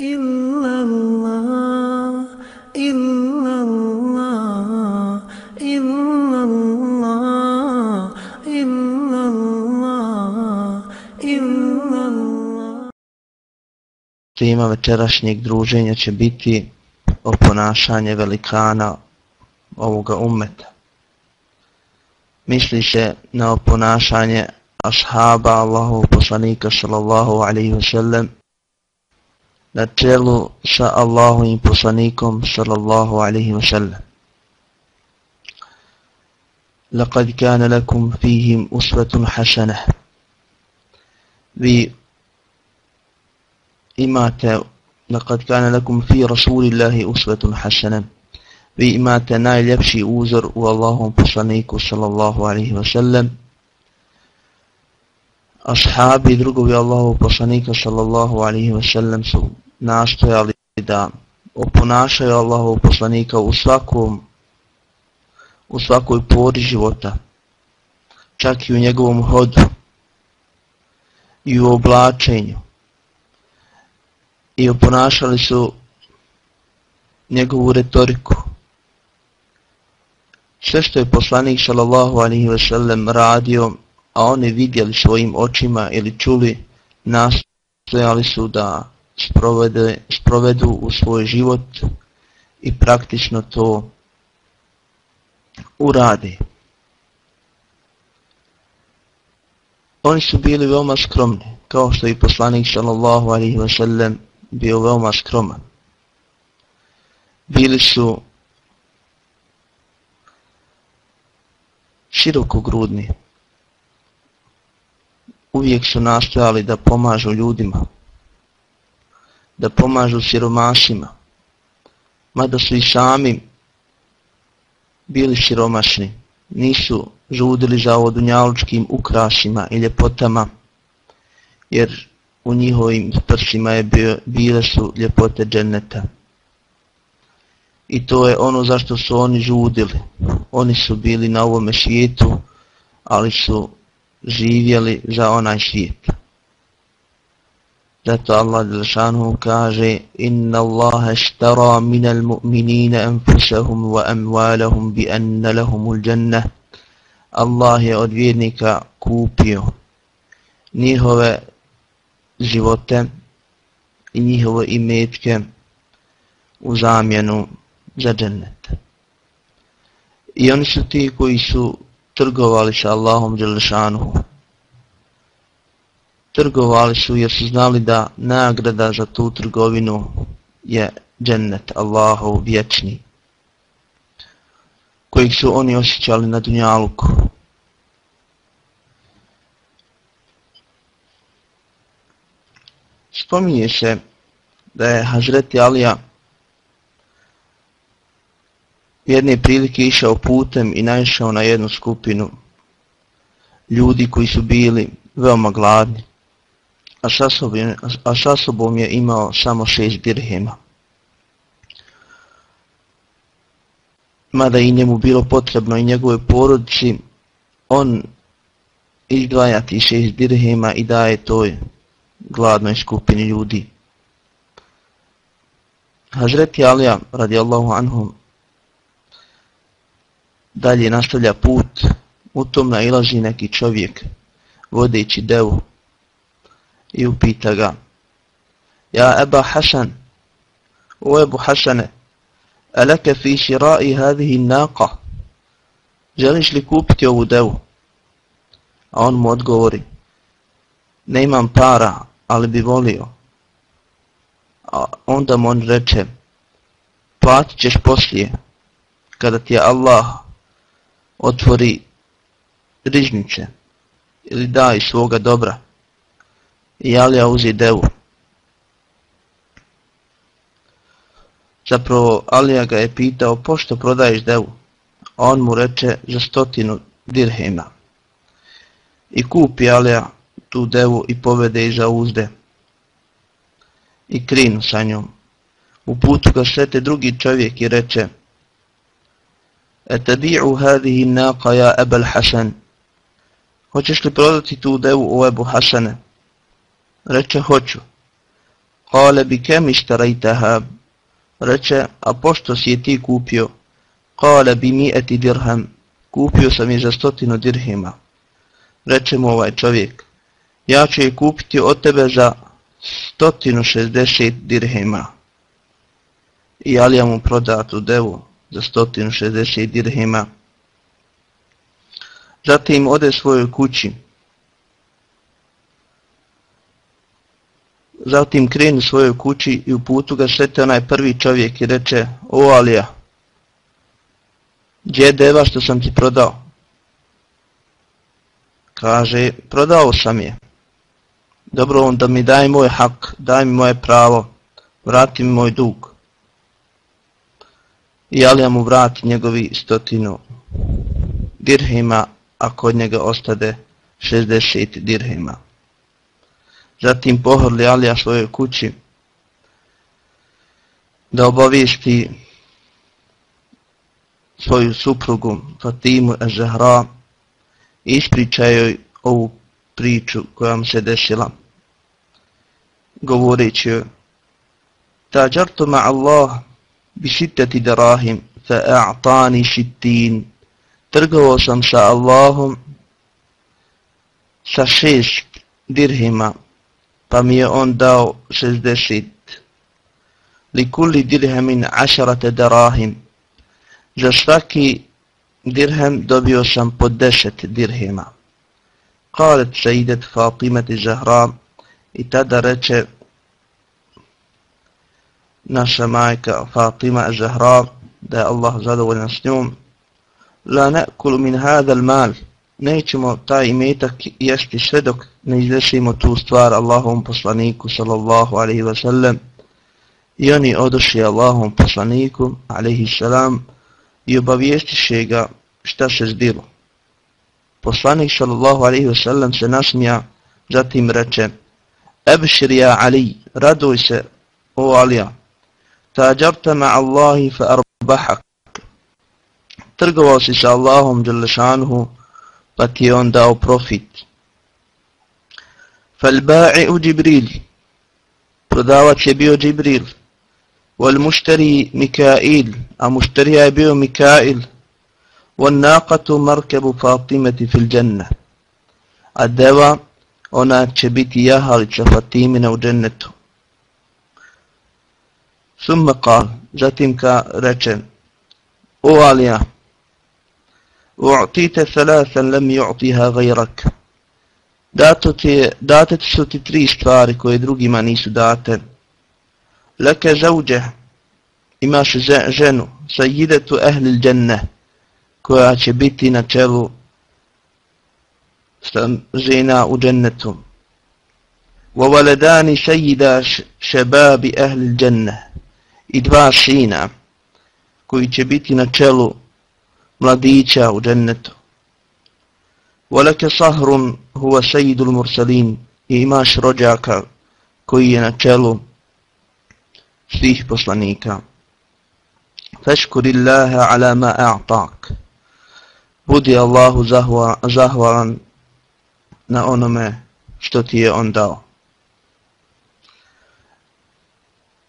إلا الله إلا الله إلا الله إلا الله إلا الله Tema večerašnjeg druženja će biti o ponašanje velikana ovoga ummeta. Misli se na oponašanje ashaba Allahu poslanika sallallahu alaihi wa sallam na čelu sa Allahovim poslanikom sallallahu alaihi wa sallam. لقد كان لكم فيهم أسوة حسنة vi imate لقد كان لكم في رسول الله أسوة vi imate najljepši uzor u Allahom poslaniku sallallahu alaihi wa sallam ashabi drugovi Allahov poslanika sallallahu alaihi wa sallam su nastojali da oponašaju Allahov poslanika u svakom u svakoj pori života čak i u njegovom hodu i u oblačenju. I oponašali su njegovu retoriku. Sve što je poslanik sallallahu alaihi ve sellem radio, a oni vidjeli svojim očima ili čuli, nastojali su da sprovede, sprovedu u svoj život i praktično to urade. Oni su bili veoma skromni, kao što i poslanik sallallahu alaihi wa sallam bio veoma skroman. Bili su širokogrudni. Uvijek su nastojali da pomažu ljudima, da pomažu siromašima, mada su i sami bili siromašni, nisu žudili za ovodunjalučkim ukrasima i ljepotama, jer u njihovim prsima je bio, bile su ljepote dženeta. I to je ono zašto su oni žudili. Oni su bili na ovome svijetu, ali su živjeli za onaj svijet. Zato Allah Đelšanu kaže Inna Allahe štara minal mu'minina anfusahum wa amwalahum bi anna lahumul džannah. Allah je od vjernika kupio njihove živote i njihove imetke u zamjenu za džennet. I oni su ti koji su trgovali sa Allahom Đelešanuhu. Trgovali su jer su znali da nagrada za tu trgovinu je džennet Allahov vječni kojeg su oni osjećali na dunjaluku. Spominje se da je Hazreti Alija jedne prilike išao putem i naišao na jednu skupinu ljudi koji su bili veoma gladni, a sa sobom, a sa sobom je imao samo šest dirhema. Mada i njemu bilo potrebno i njegove porodici, on izdvajati šest dirhema i daje toj gladnoj skupini ljudi. Hazreti Alija radijallahu anhum dalje nastavlja put, u tom nailazi neki čovjek, vodeći devu, i upita ga, Ja Eba Hasan, o Ebu Hasane, alaka fi širai hadihi naqa, želiš li kupiti ovu devu? A on mu odgovori, ne imam para, ali bi volio. A onda mu on reče, platit ćeš poslije, kada ti je Allah otvori rižnice ili daj svoga dobra i Alija uzi devu. Zapravo Alija ga je pitao pošto prodaješ devu, a on mu reče za stotinu dirhema. I kupi Alija tu devu i povede iza uzde i krinu sa njom. U putu ga srete drugi čovjek i reče Etabi'u hadihi naqa ja Ebel Hasan. Hoćeš li prodati tu devu o Ebu Hasane? Reče, hoću. Kale bi kem ištarajtaha? Reče, a pošto si je ti kupio? Kale bi mi eti dirham. Kupio sam je za stotinu dirhima. Reče mu ovaj čovjek, ja ću je kupiti od tebe za stotinu šestdeset dirhima. I Alija mu proda tu devu za stotinu šestdeset dirhima. Zatim ode svojoj kući. Zatim kreni svojoj kući i u putu ga srete onaj prvi čovjek i reče O Alija, gdje je deva što sam ti prodao? Kaže, prodao sam je. Dobro, onda mi daj moj hak, daj mi moje pravo, vrati mi moj dug. I Alija mu vrati njegovi stotinu dirhima, a kod njega ostade 60 dirhima. Zatim pohorli Alija svojoj kući da obavijesti svoju suprugu Fatimu Zahra i ispričaju ovu priču koja vam se desila govoreći joj Tađartu ma Allah bi šitati darahim fa a'tani šitin trgovao sam sa Allahom sa šest dirhima pa mi je on dao 60 likulli dirhamin 10 darahim. Za svaki dirham dobio sam po 10 dirhima qalat sayyidat fatimah zahra i tada reče naša majka Fatima Zahra da je Allah zadovoljan s njom. La nekulu min hada mal nećemo taj imetak jesti sve dok ne iznesimo tu stvar Allahovom poslaniku sallallahu alaihi ve sellem i oni odošli Allahovom poslaniku alaihi salam i obavijestiše ga šta se zbilo. poslanik sallallahu alaihi ve sellem se nasmija zatim reče Ebšir ja Ali, raduj se, o Alija, tađabta ma Allahi fa arbahak. Trgovao si sa Allahom Đelešanuhu, pa ti je on dao profit. Falba'i u Džibril, prodavac je bio Džibril, wal muštari Mikail, a muštarija je bio Mikail, wal naqatu markebu Fatimeti fil dženne, a deva ona će biti jahalica Fatimina u džennetu. Summa kal, zatim ka reče, O Alija, u'tite thalathan lam yu'tiha gajrak Dato ti, date su ti tri stvari koje drugima nisu date. Leke zauđe, imaš ženu, sajidetu ehli dženne, koja će biti na čelu žena u džennetu. وولدان سيدا شباب أهل الجنة i dva sina koji će biti na čelu mladića u džennetu. Walaka sahrun huwa sayyidul mursalin i imaš rođaka koji je na čelu svih poslanika. Fashkurillaha ala ma a'tak. Budi Allahu zahvalan na onome što ti je on dao.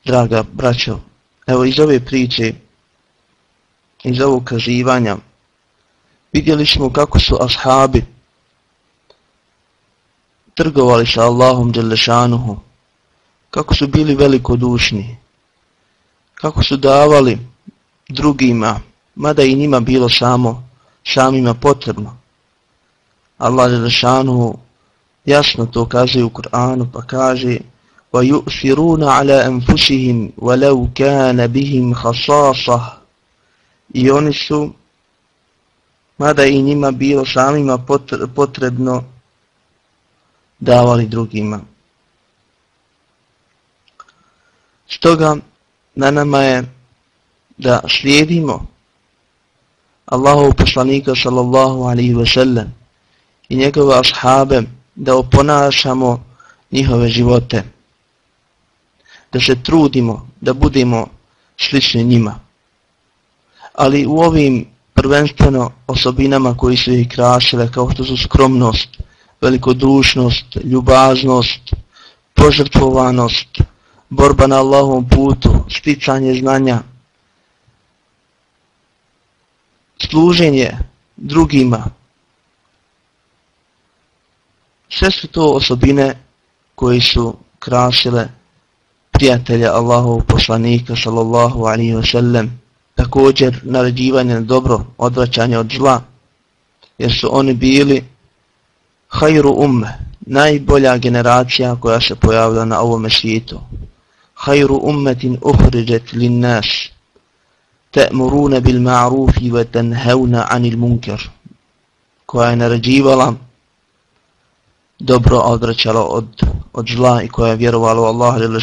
Draga braćo, evo iz ove priče, iz ovog kazivanja, vidjeli smo kako su ashabi trgovali sa Allahom Đelešanuhu, kako su bili velikodušni, kako su davali drugima, mada i njima bilo samo, samima potrebno. Allah Đelešanu jasno to kaže u Kur'anu pa kaže وَيُؤْثِرُونَ عَلَى أَنفُسِهِمْ وَلَوْ كَانَ بِهِمْ خَصَاصَةً I oni su, mada i njima bilo samima potrebno, davali drugima. Stoga na nama je da slijedimo Allahu poslanika sallallahu alaihi ve sellem i njegove ashabe da oponašamo njihove živote. Da se trudimo da budemo slični njima. Ali u ovim prvenstveno osobinama koji su ih krasile kao što su skromnost, velikodušnost, ljubaznost, požrtvovanost, borba na Allahovom putu, sticanje znanja, služenje drugima. Sve su to osobine koji su krasile prijatelja Allahovog poslanika sallallahu alaihi wa sallam. Također naređivanje na dobro, odvraćanje od zla, jer su oni bili hajru umme, najbolja generacija koja se pojavila na ovom svijetu. Hajru ummetin uhriđet lin nas, ta'muruna bil ma'rufi wa tenhevna anil munkar, koja je naređivala dobro odvraćala od, od zla i koja je vjerovala u Allaha ili.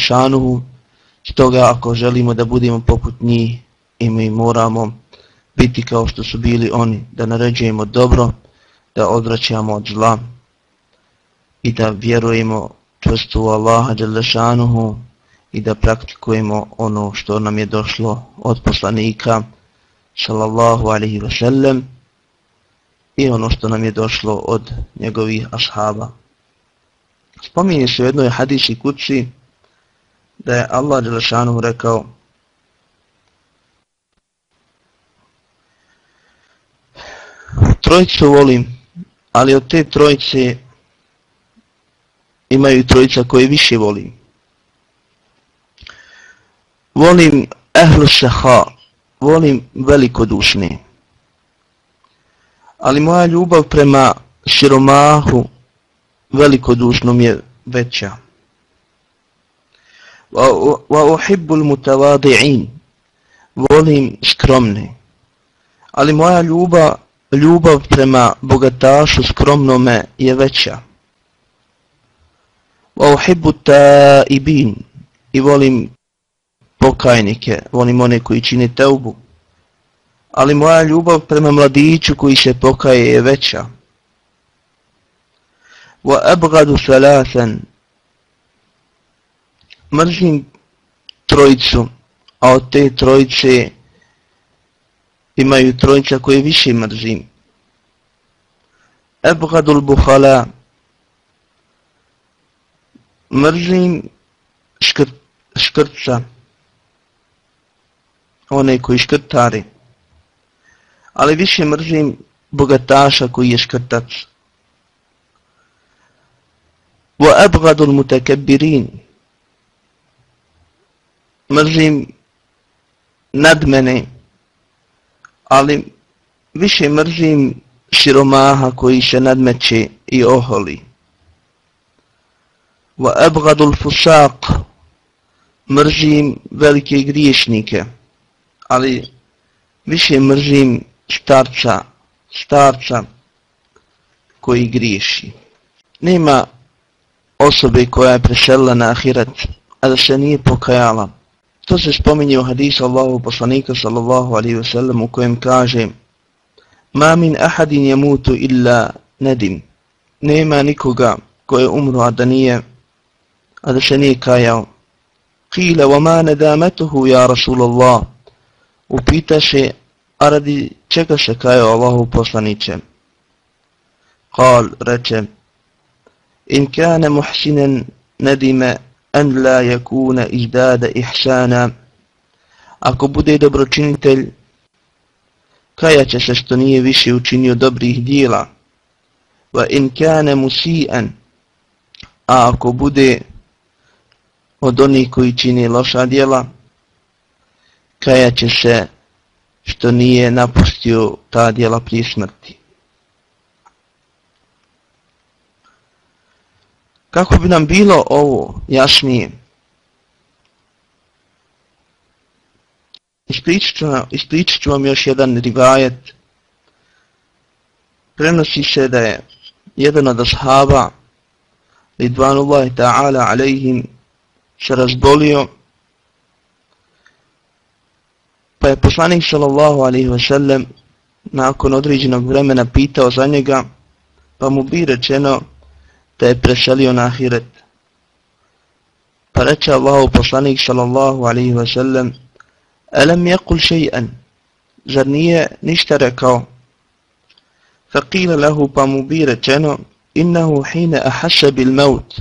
Stoga ako želimo da budemo poput njih i mi moramo biti kao što su bili oni, da naređujemo dobro, da odvraćamo od zla i da vjerujemo čvrstu u Allaha Đelešanuhu i da praktikujemo ono što nam je došlo od poslanika sallallahu alaihi wa sallam i ono što nam je došlo od njegovih ashaba. Spominje se u jednoj hadisi kući da je Allah Đelešanuhu rekao Trojicu volim, ali od te trojice imaju trojica koje više volim. Volim ehlu šeha, volim velikodušne. Ali moja ljubav prema širomahu velikodušnom je veća. Wa uhibbul mutavadi'in, volim skromne. Ali moja ljubav, ljubav prema bogatašu skromnome je veća wa uhibbu i volim pokajnike, volim one koji čine teubu. Ali moja ljubav prema mladiću koji se pokaje je veća. Wa abgadu salasan mrzim trojicu, a od te trojice imaju trojica koje više mrzim. Abgadul buhala mrzim škr, škrca, one koji škrtari, ali više mrzim bogataša koji je škrtac. Wa abgadul mutakabbirin. Mrzim nadmene, ali više mrzim siromaha koji se nadmeće i oholi wa abghadul fusaq. Mržim velike griješnike. Ali više mrzim starca starca koji griješi. Nema osobe koja je preselila na ahiret a da se nije pokajala. To se spominje u hadisu Allahu poslanika sallallahu alaihi wasallam u kojem kaže ma min ahadin yamutu illa nadim. Nema nikoga ko je umro a da nije a da se nije kajao. Kile, wa ma nedametuhu, ja Rasulallah, Upitaše, a radi čega se kajao Allahu poslaniće? Kal, reče, in kane muhsinen nedime en la yakuna izdada ihsana, ako bude dobročinitelj, kajaće se što nije više učinio dobrih dijela, wa in kane musian. a ako bude od onih koji čini loša djela, kajaće se što nije napustio ta djela prije smrti. Kako bi nam bilo ovo jasnije? Ispričat ću, ispričat ću vam još jedan rivajet. Prenosi se da je jedan od ashaba, Ridvanullahi ta'ala alaihim, se razbolio, pa je poslanik sallallahu alaihi wa sallam nakon određenog vremena pitao za njega, pa mu bi rečeno da je preselio na ahiret. Pa reče Allahu poslanik sallallahu alaihi wa sallam, Alam yakul še'an, zar nije ništa rekao? Faqila lahu pa mu bi rečeno, innahu hina ahasa bil maut,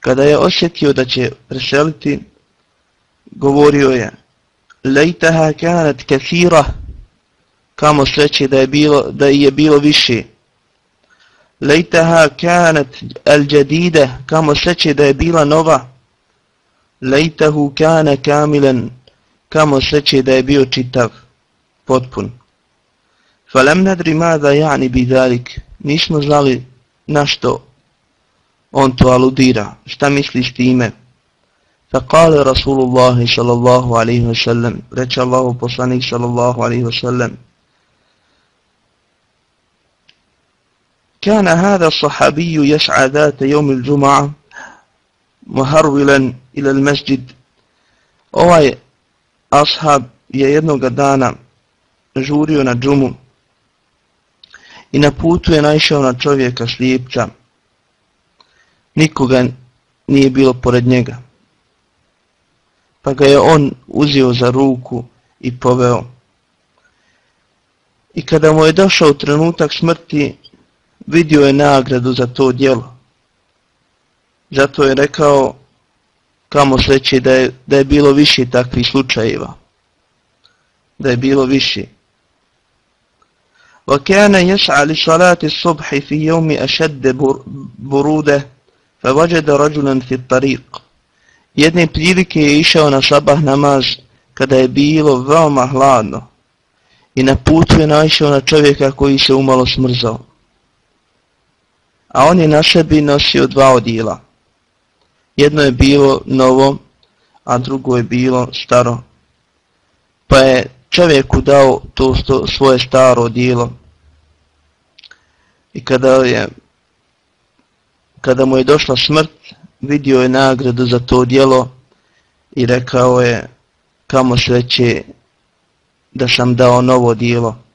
kada je osjetio da će preseliti, govorio je lejtaha kanat kathira kamo sreće da je bilo da je bilo više. Lejtaha kanat al jadide kamo sreće da je bila nova. Lejtahu kana kamilan kamo sreće da je bio čitav potpun. Falem nadri mada yani bi zalik nismo znali na što on to aludira. Šta misliš time? فقال رسول الله صلى الله عليه وسلم رجع الله بصاني صلى الله عليه وسلم كان هذا الصحابي يسعى ذات يوم الجمعة مهرولا إلى المسجد ovaj ashab je jednog dana žurio na džumu i na putu je naišao na čovjeka slijepca. Nikoga nije bilo pored njega pa ga je on uzio za ruku i poveo. I kada mu je došao trenutak smrti, vidio je nagradu za to djelo. Zato je rekao, kamo sreće da je, da je bilo više takvih slučajeva. Da je bilo više. وكان يسعى لصلاة الصبح في يوم أشد برودة فوجد رجلا في الطريق Jedne prilike je išao na sabah namaz kada je bilo veoma hladno i na putu je naišao na čovjeka koji se umalo smrzao. A on je na sebi nosio dva odijela. Jedno je bilo novo, a drugo je bilo staro. Pa je čovjeku dao to sto, svoje staro odijelo. I kada, je, kada mu je došla smrt, vidio je nagradu za to djelo i rekao je kamo sreće da sam dao novo djelo.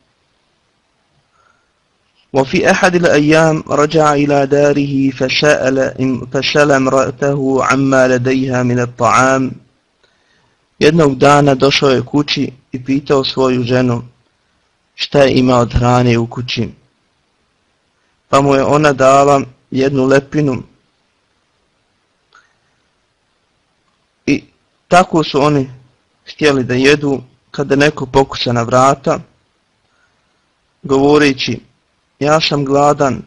وفي أحد الأيام رجع إلى داره فسأل, فسأل امرأته عما لديها من الطعام Jednog dana došao je kući i pitao svoju ženu šta je ima od hrane u kući. Pa mu je ona dala jednu lepinu I Tako su oni htjeli da jedu kada neko pokuša na vrata, govoreći, ja sam gladan,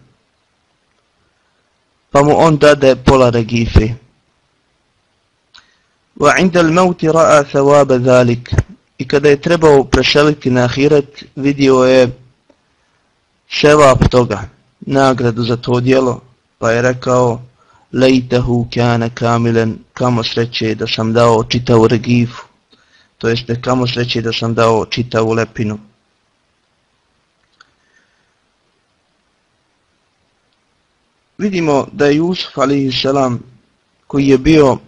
pa mu on dade pola regife. Wa inda al mauti ra'a thawaba zalik. I kada je trebao prešeliti na ahiret, vidio je sevap toga, nagradu za to djelo, pa je rekao, Lejtehu kane kamilen, kamo sreće da sam dao čitavu regifu, to jeste kamo sreće da sam dao čitavu lepinu. Vidimo da je Jusuf a.s. koji je bio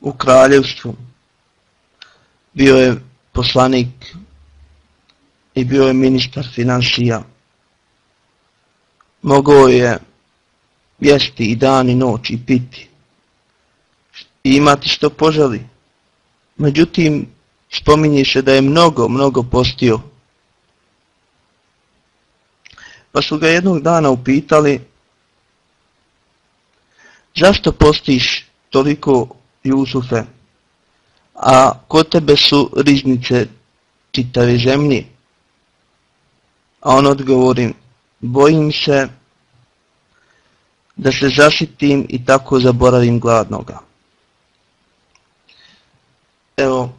u kraljevstvu, bio je poslanik i bio je ministar financija. Mogao je jesti i dan i noć i piti i imati što poželi. Međutim, spominje se da je mnogo, mnogo postio. Pa su ga jednog dana upitali zašto postiš toliko Jusufe, a kod tebe su riznice čitave zemlje? A on odgovori, bojim se da se zašitim i tako zaboravim gladnoga. Evo,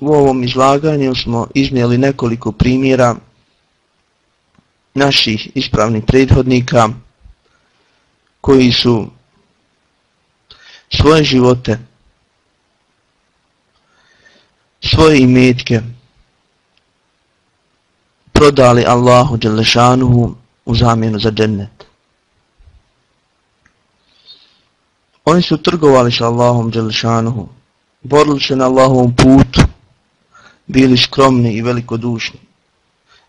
u ovom izlaganju smo iznijeli nekoliko primjera naših ispravnih prethodnika koji su svoje živote, svoje imetke prodali Allahu Đelešanuhu u zamjenu za džennet. Oni su trgovali sa Allahom Đelešanuhu, borili se na Allahovom putu, bili skromni i velikodušni,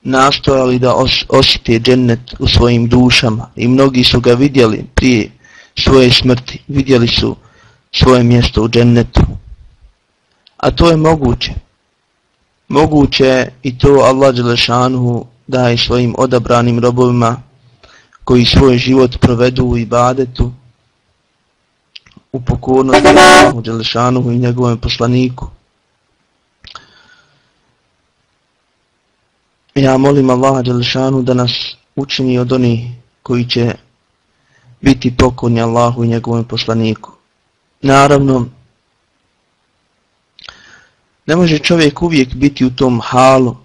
nastojali da os osjete džennet u svojim dušama i mnogi su ga vidjeli prije svoje smrti, vidjeli su svoje mjesto u džennetu. A to je moguće. Moguće i to Allah Đelešanuhu daje svojim odabranim robovima koji svoj život provedu u ibadetu, u pokornosti Allahu Đelešanuhu i njegovom poslaniku. Ja molim Allaha Đelešanu da nas učini od onih koji će biti pokorni Allahu i njegovom poslaniku. Naravno, ne može čovjek uvijek biti u tom halu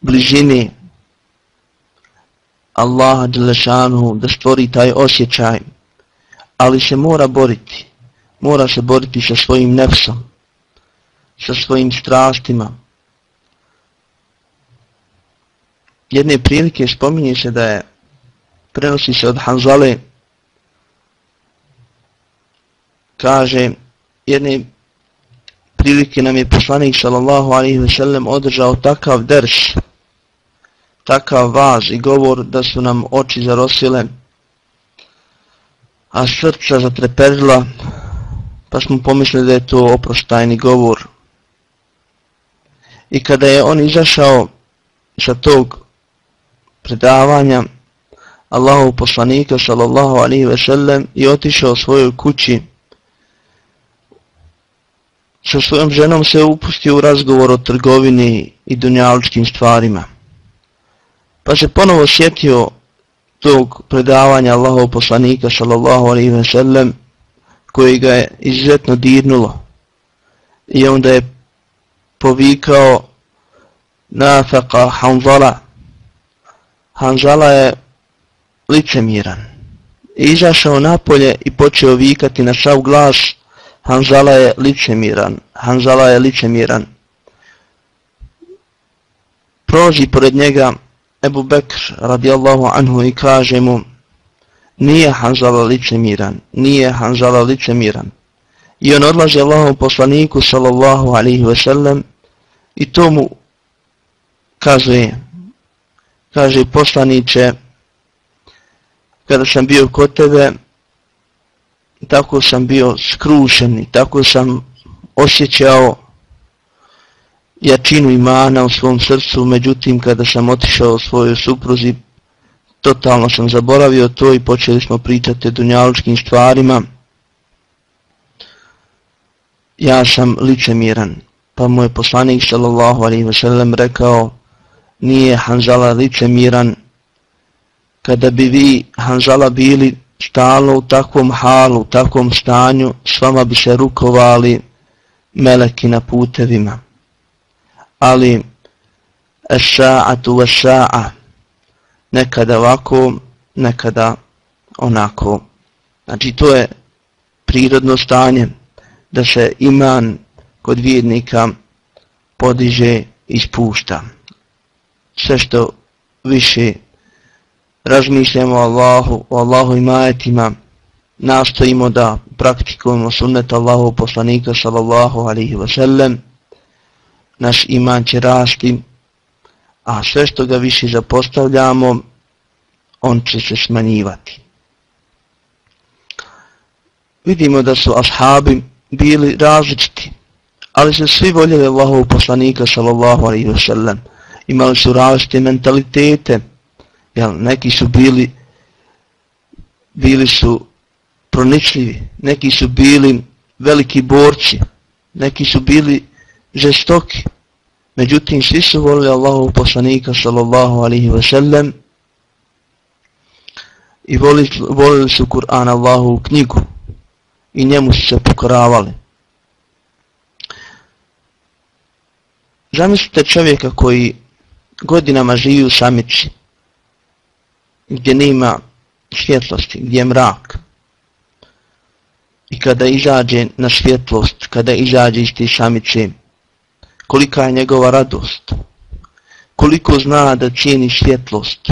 bližine Allaha Đelešanu da stvori taj osjećaj, ali se mora boriti. Mora se boriti sa svojim nefsom, sa svojim strastima, jedne prilike spominje se da je prenosi se od Hanzale kaže jedne prilike nam je poslanik sallallahu alaihi ve sellem održao takav ders takav vaz i govor da su nam oči zarosile a srca zatreperila pa smo pomislili da je to oproštajni govor i kada je on izašao sa tog predavanja Allahu poslanika sallallahu alaihi ve sellem i otišao svojoj kući sa svojom ženom se upustio u razgovor o trgovini i dunjaličkim stvarima. Pa se ponovo sjetio tog predavanja Allahov poslanika sallallahu alaihi ve sellem koji ga je izuzetno dirnulo i onda je povikao nafaka hanzala Hanzala je licemiran. Izašao napolje i počeo vikati na sav glas Hanzala je licemiran, Hanzala je licemiran. prođi pored njega Ebu Bekr radijallahu anhu i kaže mu Nije Hanzala licemiran, nije Hanzala licemiran. I on odlaže Allahom poslaniku sallallahu alaihi ve sellem i to mu kazuje kaže poslaniće, kada sam bio kod tebe, tako sam bio skrušen i tako sam osjećao jačinu imana u svom srcu, međutim kada sam otišao svojoj supruzi, totalno sam zaboravio to i počeli smo pričati o dunjalučkim stvarima. Ja sam ličemiran, pa moj poslanik sallallahu alaihi wa sallam rekao, nije Hanzala miran kada bi vi Hanzala bili stalo u takvom halu, u takvom stanju, s vama bi se rukovali meleki na putevima. Ali ša'atu wa ša'a nekada ovako, nekada onako. Znači to je prirodno stanje da se iman kod vjednika podiže i spušta sve što više razmišljamo o Allahu, o Allahu i majetima, nastojimo da praktikujemo sunnet Allahu poslanika sallallahu alaihi wa sallam, naš iman će rasti, a sve što ga više zapostavljamo, on će se smanjivati. Vidimo da su ashabi bili različiti, ali su svi voljeli Allahov poslanika sallallahu alaihi wa sallam, imali su različite mentalitete, jel, neki su bili, bili su proničljivi, neki su bili veliki borci, neki su bili žestoki, međutim svi su volili Allahu poslanika sallallahu alihi wasallam i volili, volili su Kur'an Allahu knjigu i njemu su se pokoravali. Zamislite čovjeka koji godinama živi u samici, gdje nema svjetlosti, gdje je mrak. I kada izađe na svjetlost, kada izađe iz te samice, kolika je njegova radost, koliko zna da cijeni svjetlost.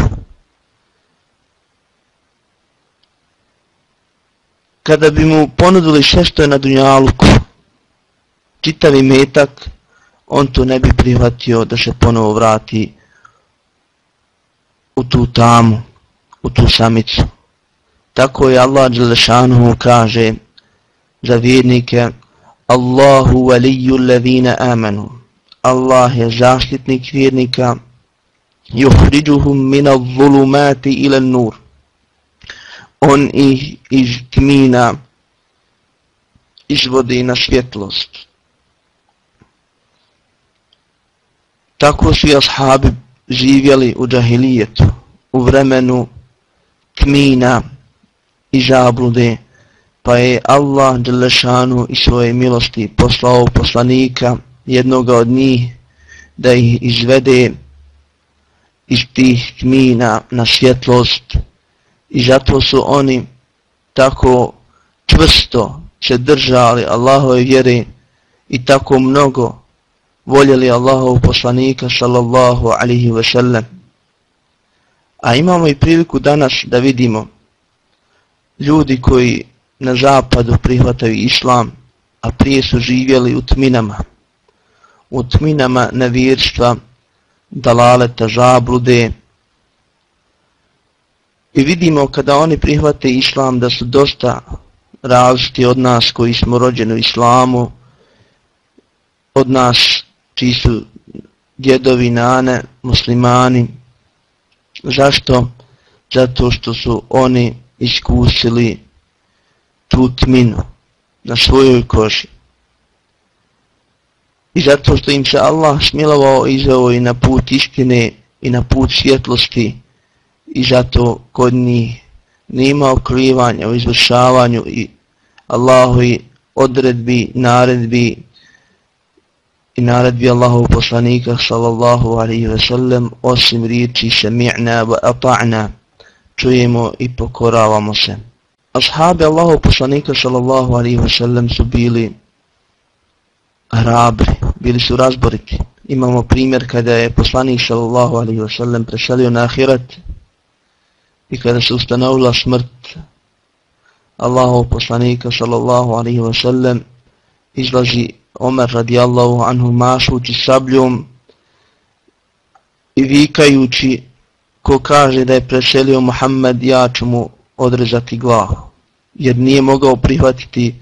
Kada bi mu ponudili sve što je na dunjaluku, čitavi metak, on to ne bi prihvatio da se ponovo vrati u tu tamu, u tu samicu. Tako je Allah Đelešanuhu kaže za vjernike Allahu valiju levine amanu. Allah je zaštitnik vjernika yuhriđuhum mina zulumati ila nur. On ih iz tmina izvodi na svjetlost. Tako su i ashabi živjeli u džahilijetu, u vremenu kmina i zablude pa je Allah Đelešanu i svoje milosti poslao poslanika jednoga od njih da ih izvede iz tih kmina na svjetlost i zato su oni tako čvrsto se držali Allahove vjere i tako mnogo voljeli Allahov poslanika sallallahu alihi wasallam. A imamo i priliku danas da vidimo ljudi koji na zapadu prihvataju islam, a prije su živjeli u tminama, u tminama nevjerstva, dalaleta, žablude. I vidimo kada oni prihvate islam da su dosta različiti od nas koji smo rođeni u islamu, od nas čiji su djedovi, nane, muslimani. Zašto? Zato što su oni iskusili tu tminu na svojoj koži. I zato što im se Allah smilovao izveo i na put istine i na put svjetlosti i zato kod njih nema okrivanja u izvršavanju i Allahovi odredbi, naredbi i naredbi Allahov poslanika sallallahu alaihi ve sellem osim riječi sami'na wa ata'na čujemo i pokoravamo se. Ashabi Allahov poslanika sallallahu alaihi ve sellem su bili hrabri, bili su razboriti. Imamo primjer kada je poslanik sallallahu alaihi wa sallam preselio na ahiret i kada se ustanovila smrt Allahov poslanika sallallahu alaihi wa sallam izlazi Omer radijallahu anhu mašući sabljom i vikajući ko kaže da je preselio Muhammed ja ću mu odrezati glavu jer nije mogao prihvatiti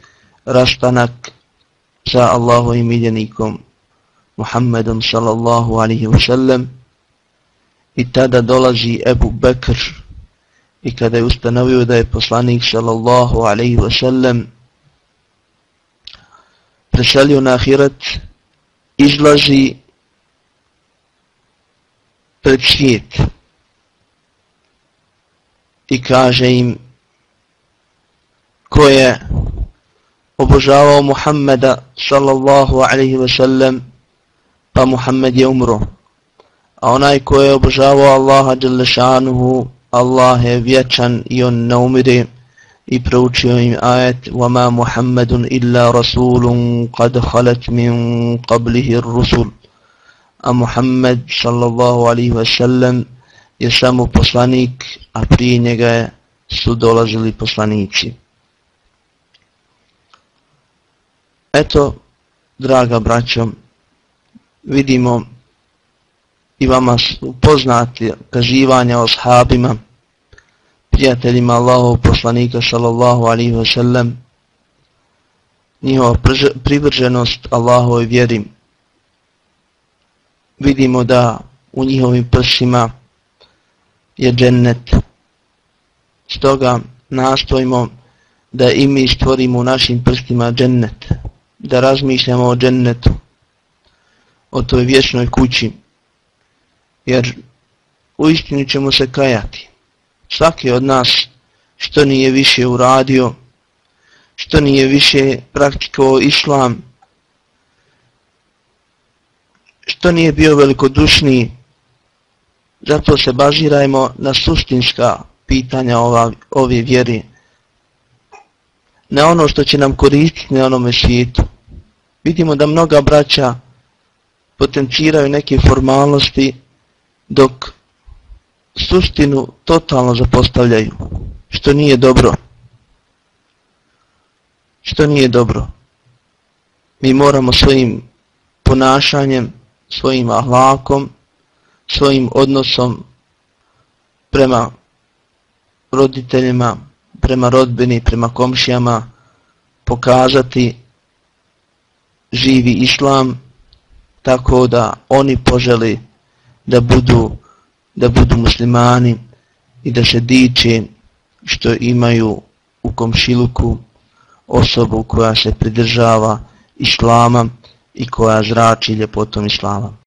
rastanak sa Allahovim miljenikom Muhammedom sallallahu alaihi wa sallam. I tada dolazi Ebu Bekr i kada je ustanovio da je poslanik sallallahu alaihi wa sallam preselio na ahiret izlazi pred svijet i kaže im ko je obožavao Muhammeda sallallahu alaihi wa sallam pa Muhammed je umro. A onaj ko je obožavao Allaha Đalešanuhu, Allah je vječan i on ne umire i proučio im ajet وَمَا مُحَمَّدٌ إِلَّا رَسُولٌ قَدْ خَلَتْ مِنْ قَبْلِهِ الرُّسُولُ A Muhammed sallallahu alaihi wa sallam je samo poslanik, a prije njega su dolazili poslanici. Eto, draga braćo, vidimo i vama poznati kazivanja o sahabima, prijateljima Allahov poslanika sallallahu alaihi wa sallam, njihova privrženost Allahovoj vjeri. Vidimo da u njihovim prsima je džennet. Stoga nastojimo da i mi stvorimo u našim prstima džennet, da razmišljamo o džennetu, o toj vječnoj kući, jer u istinu ćemo se kajati. Svaki od nas što nije više uradio, što nije više praktikovao islam, što nije bio velikodušniji, zato se bazirajmo na suštinska pitanja ova, ove vjeri, na ono što će nam koristiti na onome svijetu. Vidimo da mnoga braća potenciraju neke formalnosti dok suštinu totalno zapostavljaju, što nije dobro. Što nije dobro. Mi moramo svojim ponašanjem, svojim ahlakom, svojim odnosom prema roditeljima, prema rodbini, prema komšijama pokazati živi islam tako da oni poželi da budu da budu muslimani i da se diče što imaju u komšiluku osobu koja se pridržava islama i koja zrači ljepotom islama.